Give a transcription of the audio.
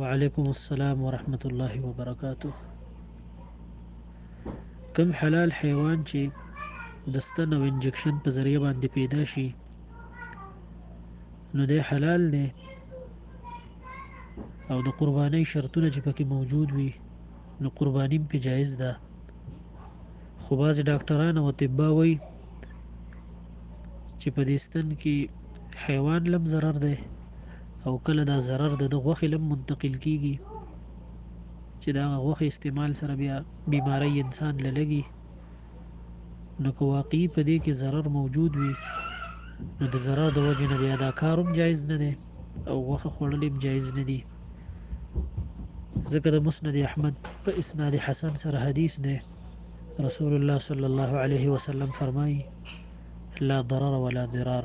وعلیکم السلام ورحمت الله وبرکاته کم حلال حیوان چې د ستن او انجکشن په ذریعه باندې پیدا شي نو دی حلال دی او د قربانۍ شرطونه چې پکې موجود وي نو قربانیم پې جایز ده خو بعضې ډاکټران او اطبا وایي چې په دې ستن کې حیوان لم ضرر دی او کله دا ضرر د د غوښې لم منتقل کیږي چې دا غوښې استعمال سره بیا بیماری انسان للګي نو که واقعي په دې کې ضرر موجود وي نو د ضرر د وجې نه بیا دا کار هم جایز نه دی او غوښه خوړل هم جایز نه دي ځکه د مسند احمد په اسناد حسن سره حدیث دی رسول الله صلی الله علیه وسلم فرمایي لا ضرر ولا ضرار